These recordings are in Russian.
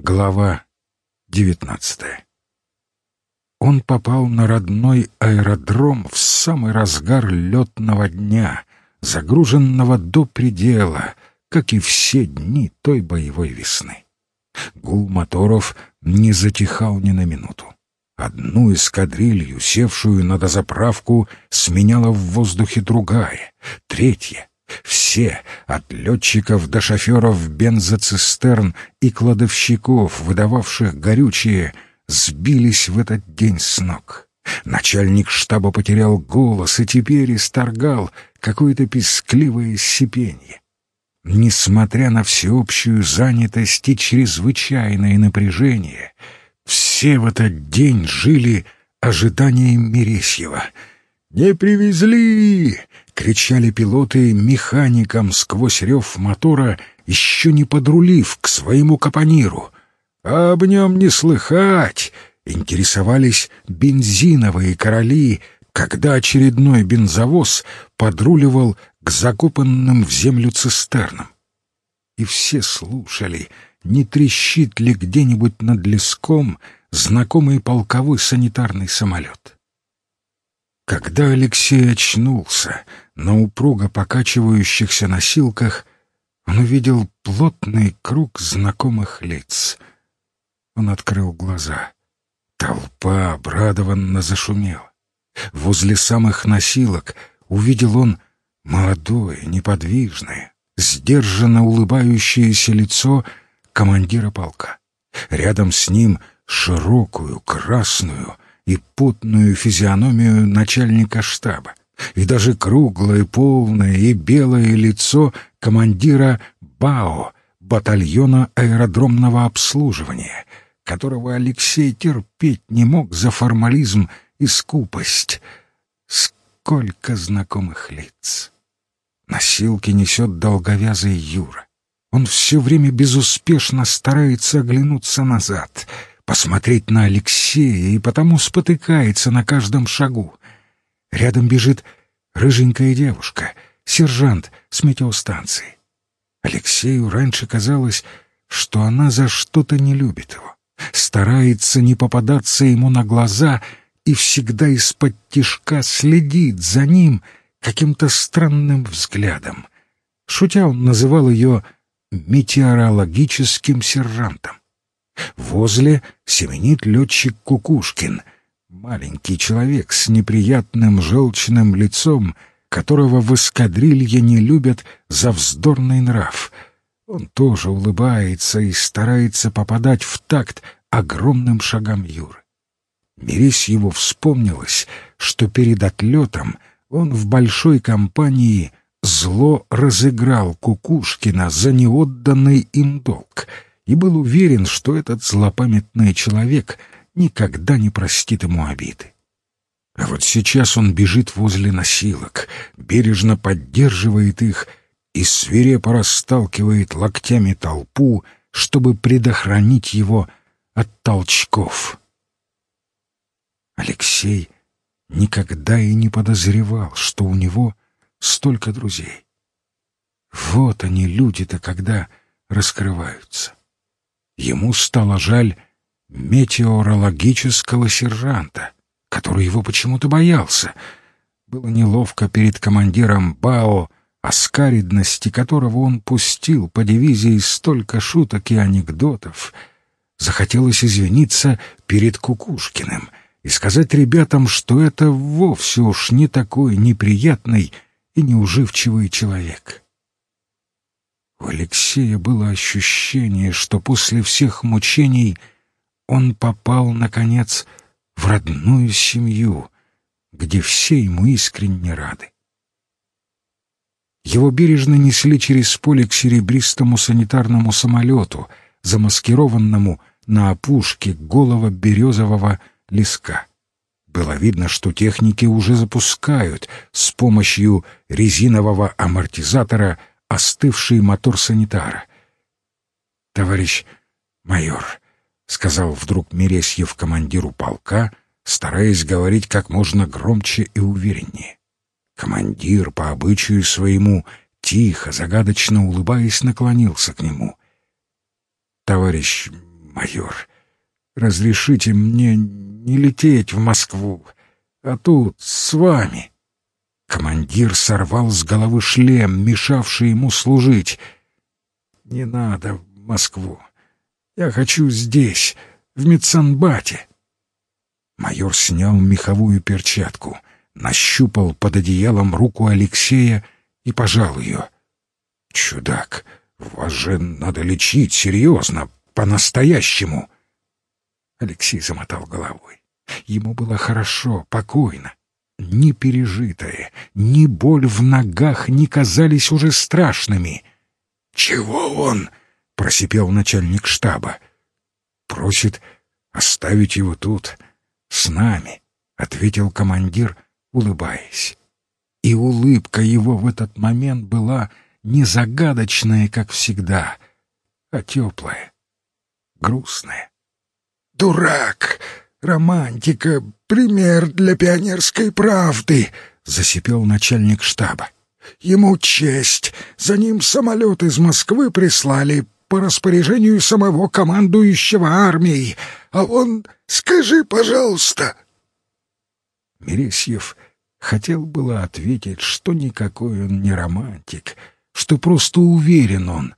Глава девятнадцатая Он попал на родной аэродром в самый разгар летного дня, загруженного до предела, как и все дни той боевой весны. Гул моторов не затихал ни на минуту. Одну эскадрилью, севшую на дозаправку, сменяла в воздухе другая, третья, все, от летчиков до шоферов бензоцистерн и кладовщиков, выдававших горючее, сбились в этот день с ног. Начальник штаба потерял голос и теперь исторгал какое-то пескливое сипенье. Несмотря на всеобщую занятость и чрезвычайное напряжение, все в этот день жили ожиданием Мересьева. «Не привезли! кричали пилоты механикам сквозь рев мотора, еще не подрулив к своему капониру. А об нем не слыхать, интересовались бензиновые короли, когда очередной бензовоз подруливал к закопанным в землю цистернам. И все слушали, не трещит ли где-нибудь над леском знакомый полковой санитарный самолет. Когда Алексей очнулся на упруго покачивающихся носилках, он увидел плотный круг знакомых лиц. Он открыл глаза. Толпа обрадованно зашумела. Возле самых носилок увидел он молодое, неподвижное, сдержанно улыбающееся лицо командира полка. Рядом с ним широкую, красную, и потную физиономию начальника штаба, и даже круглое, полное и белое лицо командира БАО, батальона аэродромного обслуживания, которого Алексей терпеть не мог за формализм и скупость. Сколько знакомых лиц! Носилки несет долговязый Юра. Он все время безуспешно старается оглянуться назад — посмотреть на Алексея и потому спотыкается на каждом шагу. Рядом бежит рыженькая девушка, сержант с метеостанции. Алексею раньше казалось, что она за что-то не любит его, старается не попадаться ему на глаза и всегда из-под тишка следит за ним каким-то странным взглядом. Шутя он называл ее метеорологическим сержантом. Возле семенит летчик Кукушкин, маленький человек с неприятным желчным лицом, которого в эскадрилье не любят за вздорный нрав. Он тоже улыбается и старается попадать в такт огромным шагам Юры. Мерись его вспомнилось, что перед отлетом он в большой компании зло разыграл Кукушкина за неотданный им долг — и был уверен, что этот злопамятный человек никогда не простит ему обиды. А вот сейчас он бежит возле носилок, бережно поддерживает их и свирепо расталкивает локтями толпу, чтобы предохранить его от толчков. Алексей никогда и не подозревал, что у него столько друзей. Вот они, люди-то, когда раскрываются. Ему стало жаль метеорологического сержанта, который его почему-то боялся. Было неловко перед командиром БАО, о скаридности которого он пустил по дивизии столько шуток и анекдотов. Захотелось извиниться перед Кукушкиным и сказать ребятам, что это вовсе уж не такой неприятный и неуживчивый человек. У Алексея было ощущение, что после всех мучений он попал, наконец, в родную семью, где все ему искренне рады. Его бережно несли через поле к серебристому санитарному самолету, замаскированному на опушке голого березового леска. Было видно, что техники уже запускают с помощью резинового амортизатора остывший мотор санитара. «Товарищ майор», — сказал вдруг Мересьев командиру полка, стараясь говорить как можно громче и увереннее. Командир, по обычаю своему, тихо, загадочно улыбаясь, наклонился к нему. «Товарищ «Майор, разрешите мне не лететь в Москву, а тут с вами». Командир сорвал с головы шлем, мешавший ему служить. «Не надо в Москву. Я хочу здесь, в Мецанбате». Майор снял меховую перчатку, нащупал под одеялом руку Алексея и пожал ее. «Чудак, вас же надо лечить серьезно, по-настоящему!» Алексей замотал головой. Ему было хорошо, покойно. Ни пережитое, ни боль в ногах не казались уже страшными. «Чего он?» — просипел начальник штаба. «Просит оставить его тут, с нами», — ответил командир, улыбаясь. И улыбка его в этот момент была не загадочная, как всегда, а теплая, грустная. «Дурак! Романтика! Пример для пионерской правды!» — засипел начальник штаба. «Ему честь! За ним самолет из Москвы прислали по распоряжению самого командующего армией, а он... Скажи, пожалуйста!» Мересьев хотел было ответить, что никакой он не романтик, что просто уверен он,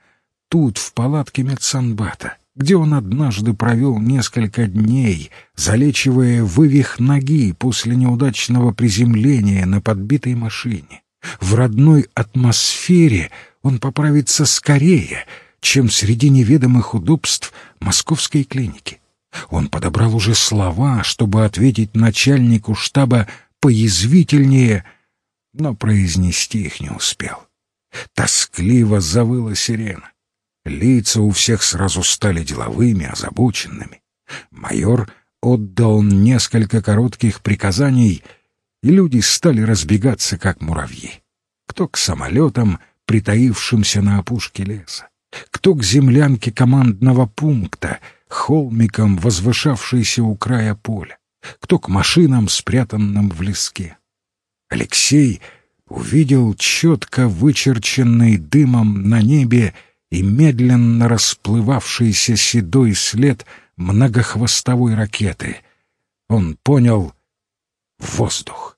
тут, в палатке медсанбата, где он однажды провел несколько дней, залечивая вывих ноги после неудачного приземления на подбитой машине. В родной атмосфере он поправится скорее, чем среди неведомых удобств московской клиники. Он подобрал уже слова, чтобы ответить начальнику штаба поязвительнее, но произнести их не успел. Тоскливо завыла сирена. Лица у всех сразу стали деловыми, озабоченными. Майор отдал несколько коротких приказаний, и люди стали разбегаться, как муравьи. Кто к самолетам, притаившимся на опушке леса, кто к землянке командного пункта, холмикам, возвышавшейся у края поля, кто к машинам, спрятанным в леске. Алексей увидел четко вычерченный дымом на небе и медленно расплывавшийся седой след многохвостовой ракеты. Он понял — воздух.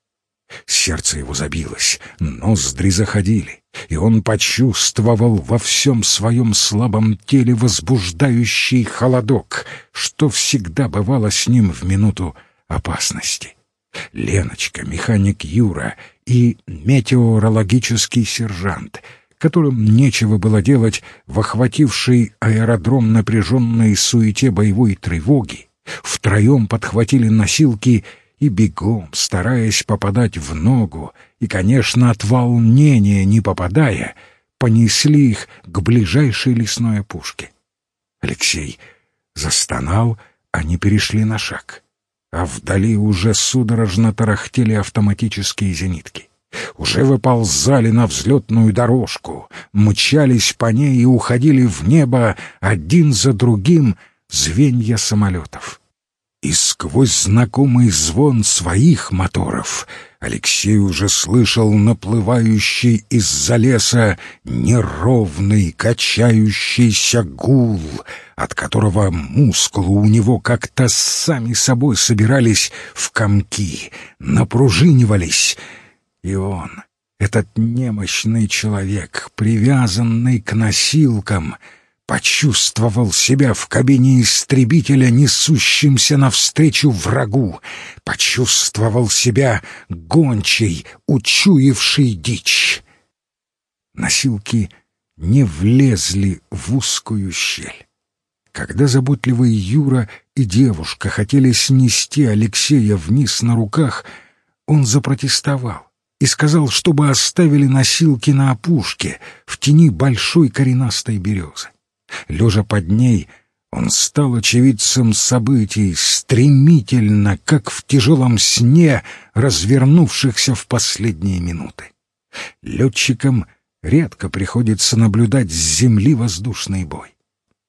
Сердце его забилось, ноздри заходили, и он почувствовал во всем своем слабом теле возбуждающий холодок, что всегда бывало с ним в минуту опасности. Леночка, механик Юра и метеорологический сержант, которым нечего было делать в охватившей аэродром напряженной суете боевой тревоги, втроем подхватили носилки и бегом, стараясь попадать в ногу, и, конечно, от волнения не попадая, понесли их к ближайшей лесной опушке. Алексей застонал, они перешли на шаг а вдали уже судорожно тарахтели автоматические зенитки. Уже выползали на взлетную дорожку, мчались по ней и уходили в небо один за другим звенья самолетов. И сквозь знакомый звон своих моторов Алексей уже слышал наплывающий из-за леса неровный качающийся гул, от которого мускулы у него как-то сами собой собирались в комки, напружинивались. И он, этот немощный человек, привязанный к носилкам — почувствовал себя в кабине истребителя, несущимся навстречу врагу, почувствовал себя гончей, учуявшей дичь. Носилки не влезли в узкую щель. Когда заботливый Юра и девушка хотели снести Алексея вниз на руках, он запротестовал и сказал, чтобы оставили носилки на опушке в тени большой коренастой березы. Лежа под ней, он стал очевидцем событий, стремительно, как в тяжелом сне, развернувшихся в последние минуты. Летчикам редко приходится наблюдать с земли воздушный бой.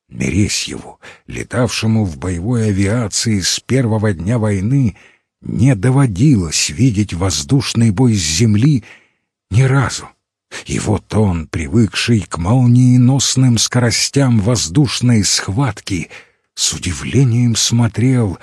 Мересьеву, летавшему в боевой авиации с первого дня войны, не доводилось видеть воздушный бой с земли ни разу. И вот он, привыкший к молниеносным скоростям воздушной схватки, с удивлением смотрел,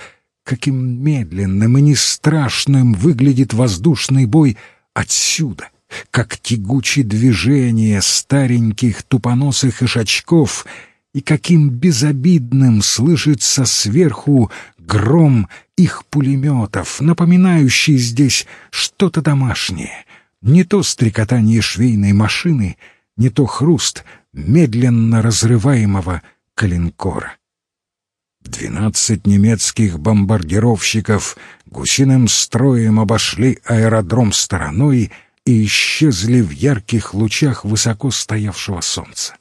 каким медленным и нестрашным выглядит воздушный бой отсюда, как тягучие движения стареньких тупоносых ишачков и каким безобидным слышится сверху гром их пулеметов, напоминающий здесь что-то домашнее, не то стрекотание швейной машины, не то хруст медленно разрываемого калинкора. Двенадцать немецких бомбардировщиков гусиным строем обошли аэродром стороной и исчезли в ярких лучах высоко стоявшего солнца.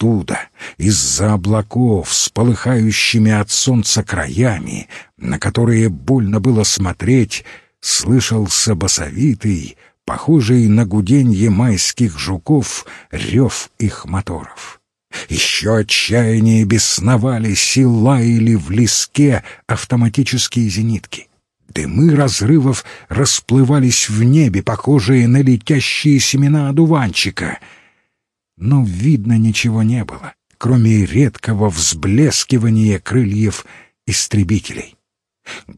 Оттуда, из-за облаков, с полыхающими от солнца краями, на которые больно было смотреть, слышался басовитый, похожий на гуденье майских жуков, рев их моторов. Еще отчаяние бесновались и лаяли в леске автоматические зенитки. Дымы разрывов расплывались в небе, похожие на летящие семена одуванчика. Но видно ничего не было, кроме редкого взблескивания крыльев истребителей.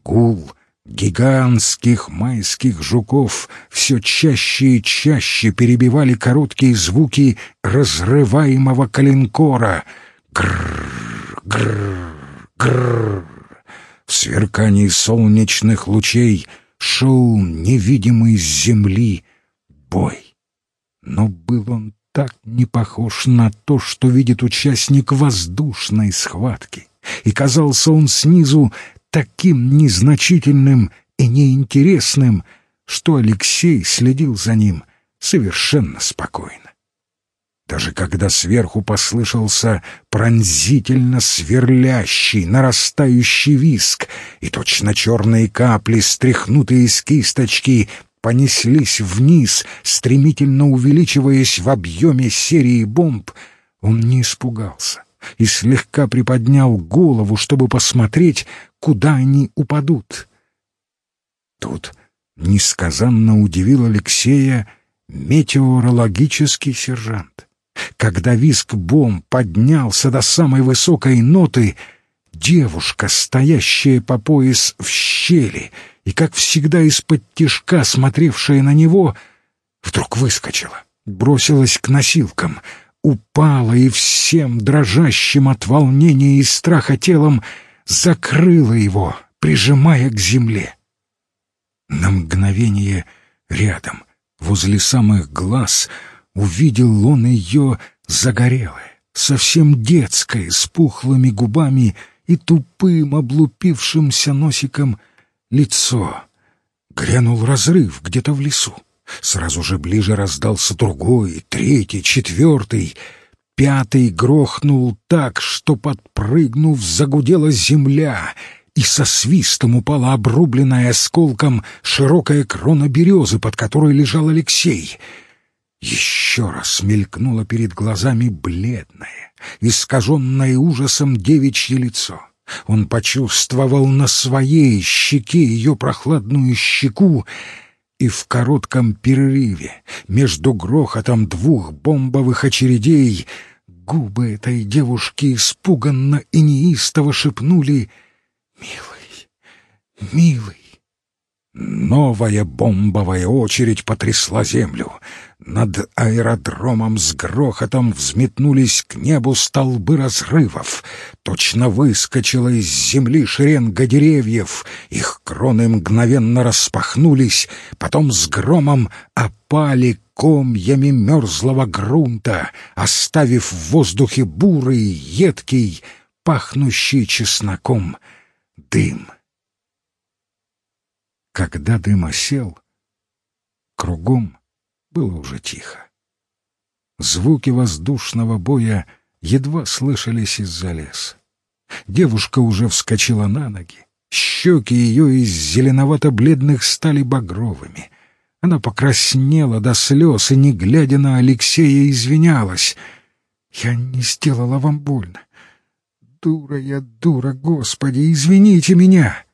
Гул — Гигантских майских жуков все чаще и чаще перебивали короткие звуки разрываемого калинкора. Грррр, грррр, грррр. В сверкании солнечных лучей шел невидимый с земли бой. Но был он так не похож на то, что видит участник воздушной схватки, и казался он снизу таким незначительным и неинтересным, что Алексей следил за ним совершенно спокойно. Даже когда сверху послышался пронзительно сверлящий, нарастающий виск, и точно черные капли, стряхнутые из кисточки, понеслись вниз, стремительно увеличиваясь в объеме серии бомб, он не испугался и слегка приподнял голову, чтобы посмотреть, куда они упадут. Тут несказанно удивил Алексея метеорологический сержант. Когда виск бомб поднялся до самой высокой ноты, девушка, стоящая по пояс в щели и, как всегда, из-под тишка смотревшая на него, вдруг выскочила, бросилась к носилкам, упала и всем дрожащим от волнения и страха телом закрыла его, прижимая к земле. На мгновение рядом, возле самых глаз, увидел он ее загорелое, совсем детское, с пухлыми губами и тупым облупившимся носиком лицо. Грянул разрыв где-то в лесу. Сразу же ближе раздался другой, третий, четвертый — Пятый грохнул так, что, подпрыгнув, загудела земля, и со свистом упала обрубленная осколком широкая крона березы, под которой лежал Алексей. Еще раз мелькнуло перед глазами бледное, искаженное ужасом девичье лицо. Он почувствовал на своей щеке ее прохладную щеку, и в коротком перерыве между грохотом двух бомбовых очередей губы этой девушки испуганно и неистово шепнули «Милый, милый». Новая бомбовая очередь потрясла землю. Над аэродромом с грохотом взметнулись к небу столбы разрывов. Точно выскочила из земли шеренга деревьев. Их кроны мгновенно распахнулись, потом с громом опали комьями мерзлого грунта, оставив в воздухе бурый, едкий, пахнущий чесноком дым. Когда дым осел, кругом было уже тихо. Звуки воздушного боя едва слышались из-за леса. Девушка уже вскочила на ноги. Щеки ее из зеленовато-бледных стали багровыми. Она покраснела до слез и, не глядя на Алексея, извинялась. «Я не сделала вам больно. Дура я, дура, Господи, извините меня!»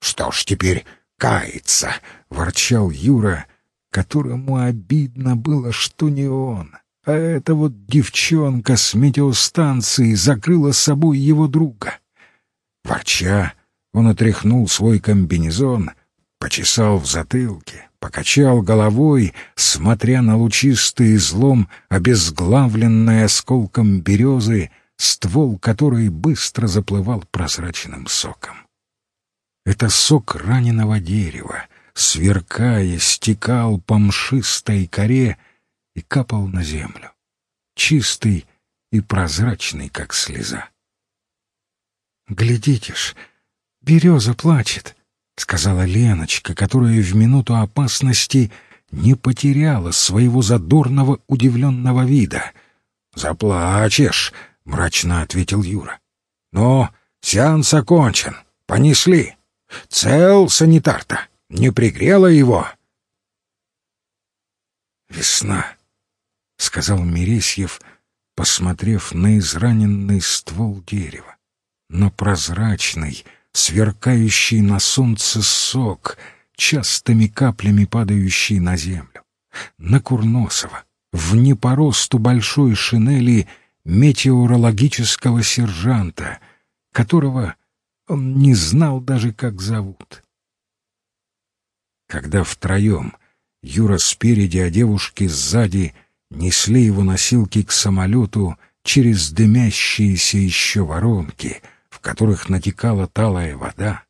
«Что ж теперь каяться!» — ворчал Юра, которому обидно было, что не он, а эта вот девчонка с метеостанции закрыла с собой его друга. Ворча, он отряхнул свой комбинезон, почесал в затылке, покачал головой, смотря на лучистый излом, обезглавленный осколком березы, ствол которой быстро заплывал прозрачным соком. Это сок раненого дерева, сверкая, стекал по мшистой коре и капал на землю, чистый и прозрачный, как слеза. «Глядите ж, береза плачет», — сказала Леночка, которая в минуту опасности не потеряла своего задорного удивленного вида. «Заплачешь», — мрачно ответил Юра. «Но сеанс окончен, понесли». Цел санитар-то, не пригрела его. «Весна», — сказал Мересьев, посмотрев на израненный ствол дерева, на прозрачный, сверкающий на солнце сок, частыми каплями падающий на землю, на Курносова, в не по росту большой шинели метеорологического сержанта, которого он не знал даже, как зовут. Когда втроем Юра спереди, а девушки сзади несли его носилки к самолету через дымящиеся еще воронки, в которых натекала талая вода,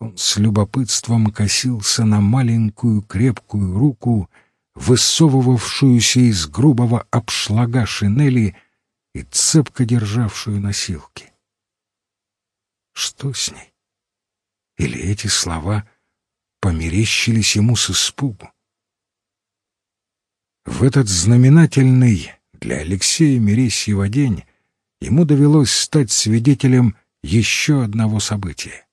он с любопытством косился на маленькую крепкую руку, высовывавшуюся из грубого обшлага шинели и цепко державшую носилки. Что с ней? Или эти слова померещились ему с испугу? В этот знаменательный для Алексея Мересьева день ему довелось стать свидетелем еще одного события.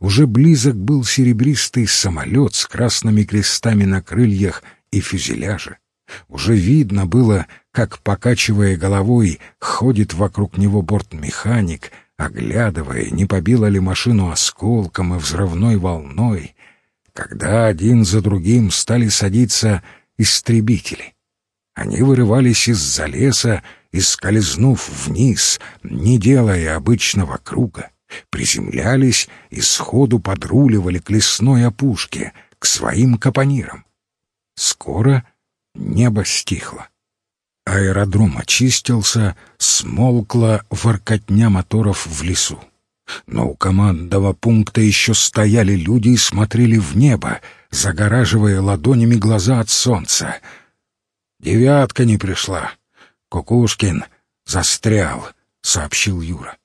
Уже близок был серебристый самолет с красными крестами на крыльях и фюзеляже. Уже видно было, как, покачивая головой, ходит вокруг него бортмеханик — оглядывая, не побила ли машину осколком и взрывной волной, когда один за другим стали садиться истребители. Они вырывались из-за леса и, скользнув вниз, не делая обычного круга, приземлялись и сходу подруливали к лесной опушке, к своим капонирам. Скоро небо стихло. Аэродром очистился, смолкла воркотня моторов в лесу. Но у командного пункта еще стояли люди и смотрели в небо, загораживая ладонями глаза от солнца. «Девятка не пришла. Кукушкин застрял», — сообщил Юра.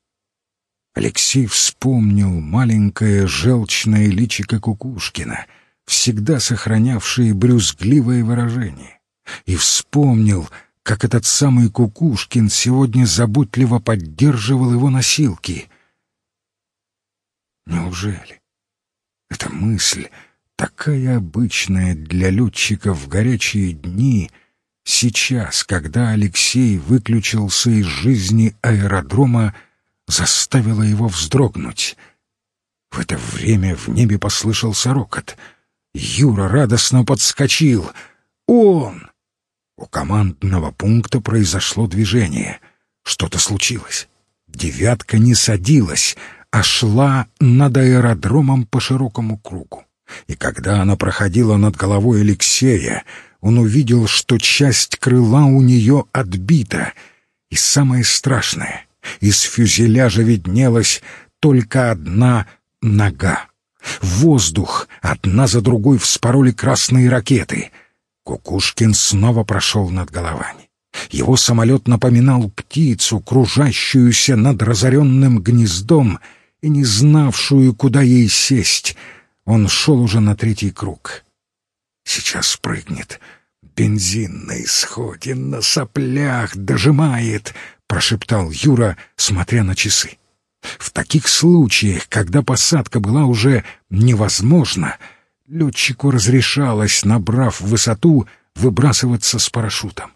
Алексей вспомнил маленькое желчное личико Кукушкина, всегда сохранявшее брюзгливое выражение, и вспомнил — как этот самый Кукушкин сегодня заботливо поддерживал его носилки. Неужели? Эта мысль, такая обычная для летчиков в горячие дни, сейчас, когда Алексей выключился из жизни аэродрома, заставила его вздрогнуть. В это время в небе послышался рокот. Юра радостно подскочил. «Он!» У командного пункта произошло движение. Что-то случилось. «девятка» не садилась, а шла над аэродромом по широкому кругу. И когда она проходила над головой Алексея, он увидел, что часть крыла у нее отбита. И самое страшное — из фюзеляжа виднелась только одна нога. воздух одна за другой вспороли красные ракеты — Кукушкин снова прошел над головами. Его самолет напоминал птицу, кружащуюся над разоренным гнездом и не знавшую, куда ей сесть. Он шел уже на третий круг. Сейчас прыгнет. Бензин на исходе, на соплях дожимает, — прошептал Юра, смотря на часы. В таких случаях, когда посадка была уже невозможна, — летчику разрешалось, набрав высоту, выбрасываться с парашютом.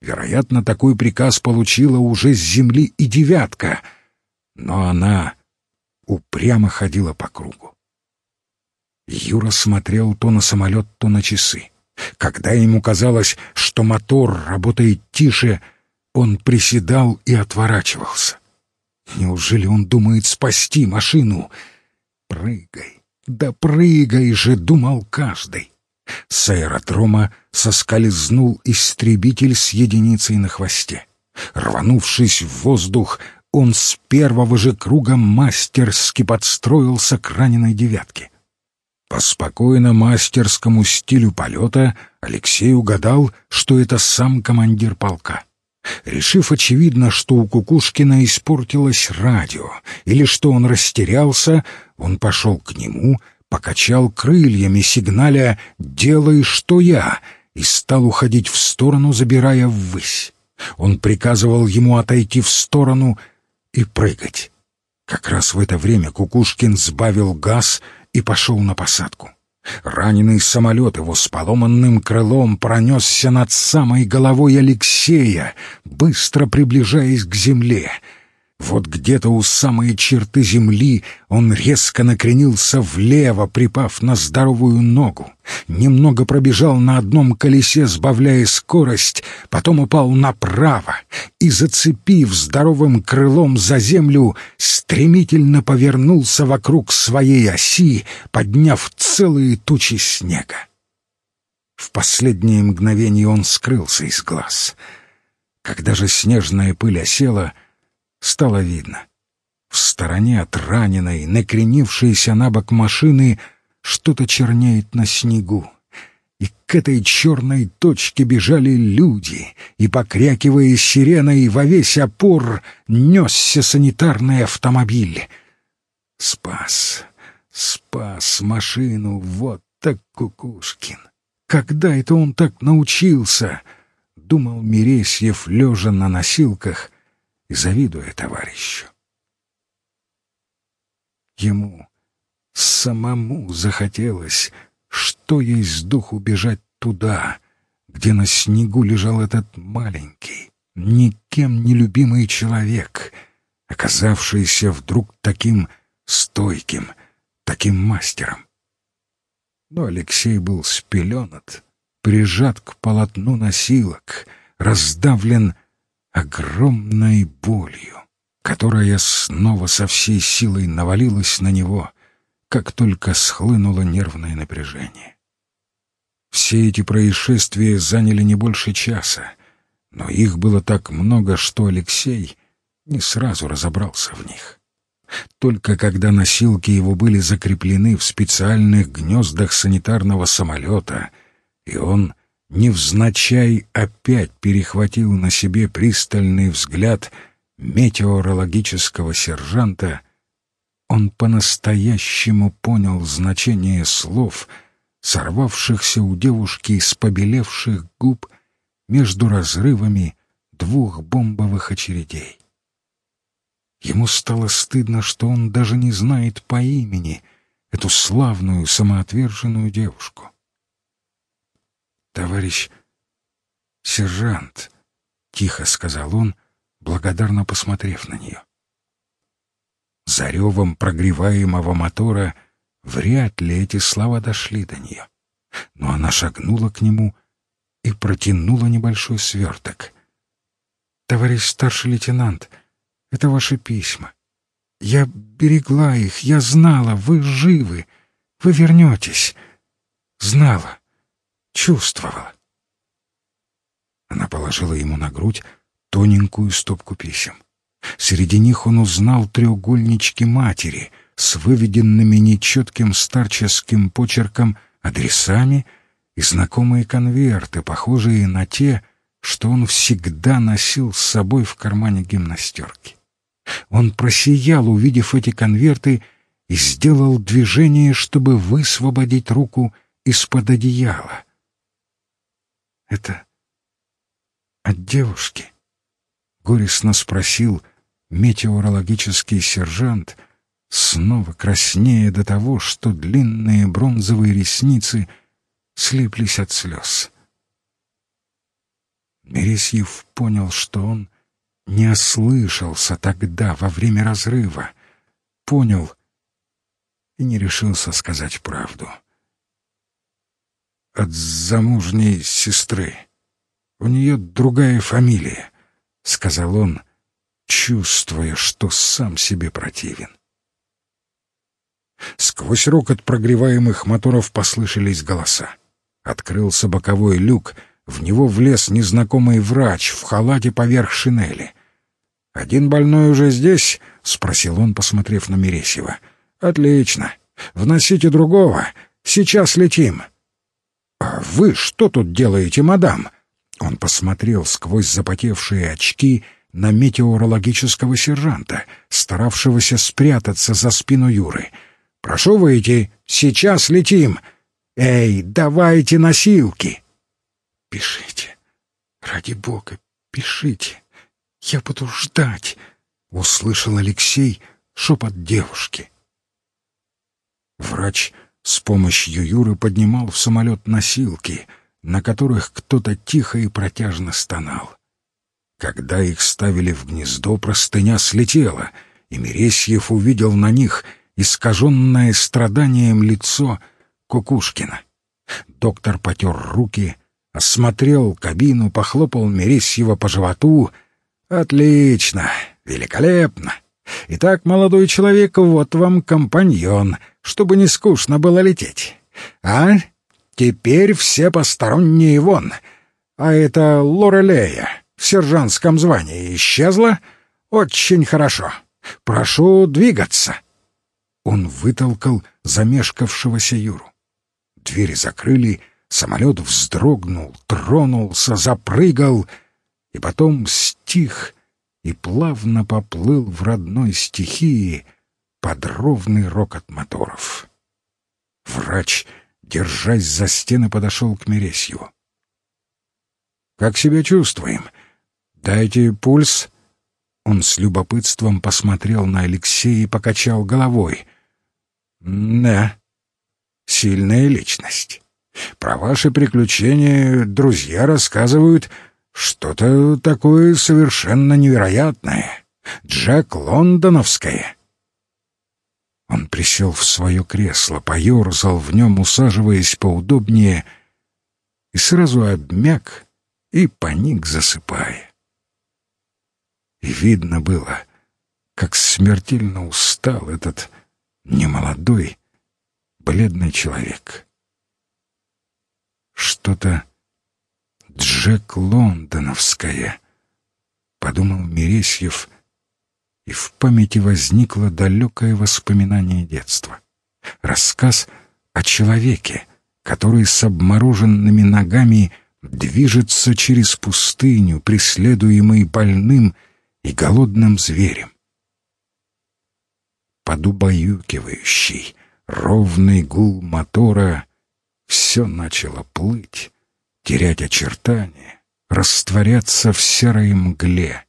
Вероятно, такой приказ получила уже с земли и девятка, но она упрямо ходила по кругу. Юра смотрел то на самолет, то на часы. Когда ему казалось, что мотор работает тише, он приседал и отворачивался. Неужели он думает спасти машину? Прыгай, да прыгай же, думал каждый. С аэродрома соскользнул истребитель с единицей на хвосте. Рванувшись в воздух, он с первого же круга мастерски подстроился к раненой девятке. По спокойно мастерскому стилю полета Алексей угадал, что это сам командир полка. Решив, очевидно, что у Кукушкина испортилось радио, или что он растерялся, он пошел к нему, покачал крыльями, сигналя «Делай, что я!» и стал уходить в сторону, забирая ввысь. Он приказывал ему отойти в сторону и прыгать. Как раз в это время Кукушкин сбавил газ и пошел на посадку. Раненый самолет его с поломанным крылом пронесся над самой головой Алексея, быстро приближаясь к земле — вот где-то у самой черты земли он резко накренился влево, припав на здоровую ногу. Немного пробежал на одном колесе, сбавляя скорость, потом упал направо и, зацепив здоровым крылом за землю, стремительно повернулся вокруг своей оси, подняв целые тучи снега. В последнее мгновение он скрылся из глаз. Когда же снежная пыль осела — стало видно. В стороне от раненой, накренившейся на бок машины, что-то чернеет на снегу. И к этой черной точке бежали люди, и, покрякивая сиреной, во весь опор несся санитарный автомобиль. Спас, спас машину, вот так Кукушкин. Когда это он так научился? Думал Мересьев, лежа на носилках — и завидуя товарищу. Ему самому захотелось, что есть духу бежать туда, где на снегу лежал этот маленький, никем не любимый человек, оказавшийся вдруг таким стойким, таким мастером. Но Алексей был спеленат, прижат к полотну носилок, раздавлен огромной болью, которая снова со всей силой навалилась на него, как только схлынуло нервное напряжение. Все эти происшествия заняли не больше часа, но их было так много, что Алексей не сразу разобрался в них. Только когда носилки его были закреплены в специальных гнездах санитарного самолета, и он невзначай опять перехватил на себе пристальный взгляд метеорологического сержанта, он по-настоящему понял значение слов, сорвавшихся у девушки из побелевших губ между разрывами двух бомбовых очередей. Ему стало стыдно, что он даже не знает по имени эту славную самоотверженную девушку товарищ сержант», — тихо сказал он, благодарно посмотрев на нее. За ревом прогреваемого мотора вряд ли эти слова дошли до нее, но она шагнула к нему и протянула небольшой сверток. «Товарищ старший лейтенант, это ваши письма. Я берегла их, я знала, вы живы, вы вернетесь. Знала чувствовала. Она положила ему на грудь тоненькую стопку писем. Среди них он узнал треугольнички матери с выведенными нечетким старческим почерком адресами и знакомые конверты, похожие на те, что он всегда носил с собой в кармане гимнастерки. Он просиял, увидев эти конверты, и сделал движение, чтобы высвободить руку из-под одеяла. Это от девушки? Горестно спросил метеорологический сержант, снова краснея до того, что длинные бронзовые ресницы слиплись от слез. Мересьев понял, что он не ослышался тогда, во время разрыва. Понял и не решился сказать правду. От замужней сестры. У нее другая фамилия», — сказал он, чувствуя, что сам себе противен. Сквозь рокот прогреваемых моторов послышались голоса. Открылся боковой люк, в него влез незнакомый врач в халате поверх шинели. «Один больной уже здесь?» — спросил он, посмотрев на Мересева. «Отлично. Вносите другого. Сейчас летим». «А вы что тут делаете, мадам?» Он посмотрел сквозь запотевшие очки на метеорологического сержанта, старавшегося спрятаться за спину Юры. «Прошу выйти. Сейчас летим. Эй, давайте носилки!» «Пишите. Ради бога, пишите. Я буду ждать», — услышал Алексей шепот девушки. Врач с помощью Юры поднимал в самолет носилки, на которых кто-то тихо и протяжно стонал. Когда их ставили в гнездо, простыня слетела, и Мересьев увидел на них искаженное страданием лицо Кукушкина. Доктор потер руки, осмотрел кабину, похлопал Мересьева по животу. «Отлично! Великолепно! Итак, молодой человек, вот вам компаньон, чтобы не скучно было лететь. А? Теперь все посторонние вон. А это Лорелея в сержантском звании исчезла? Очень хорошо. Прошу двигаться». Он вытолкал замешкавшегося Юру. Двери закрыли, самолет вздрогнул, тронулся, запрыгал и потом стих и плавно поплыл в родной стихии под ровный рокот моторов. Врач, держась за стены, подошел к Мересью. «Как себя чувствуем? Дайте пульс». Он с любопытством посмотрел на Алексея и покачал головой. «Да, сильная личность. Про ваши приключения друзья рассказывают что-то такое совершенно невероятное. Джек Лондоновское». Он присел в свое кресло, поерзал в нем, усаживаясь поудобнее, и сразу обмяк и поник, засыпая. И видно было, как смертельно устал этот немолодой, бледный человек. Что-то Джек Лондоновское, — подумал Мересьев, и в памяти возникло далекое воспоминание детства. Рассказ о человеке, который с обмороженными ногами движется через пустыню, преследуемый больным и голодным зверем. Под убаюкивающий, ровный гул мотора все начало плыть, терять очертания, растворяться в серой мгле.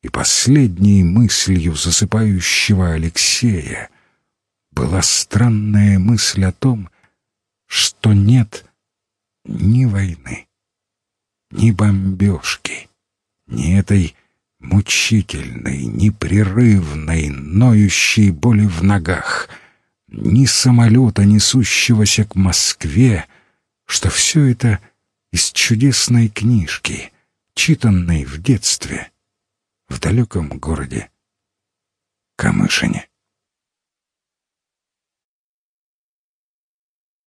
И последней мыслью засыпающего Алексея была странная мысль о том, что нет ни войны, ни бомбежки, ни этой мучительной, непрерывной, ноющей боли в ногах, ни самолета, несущегося к Москве, что все это из чудесной книжки, читанной в детстве в далеком городе Камышине.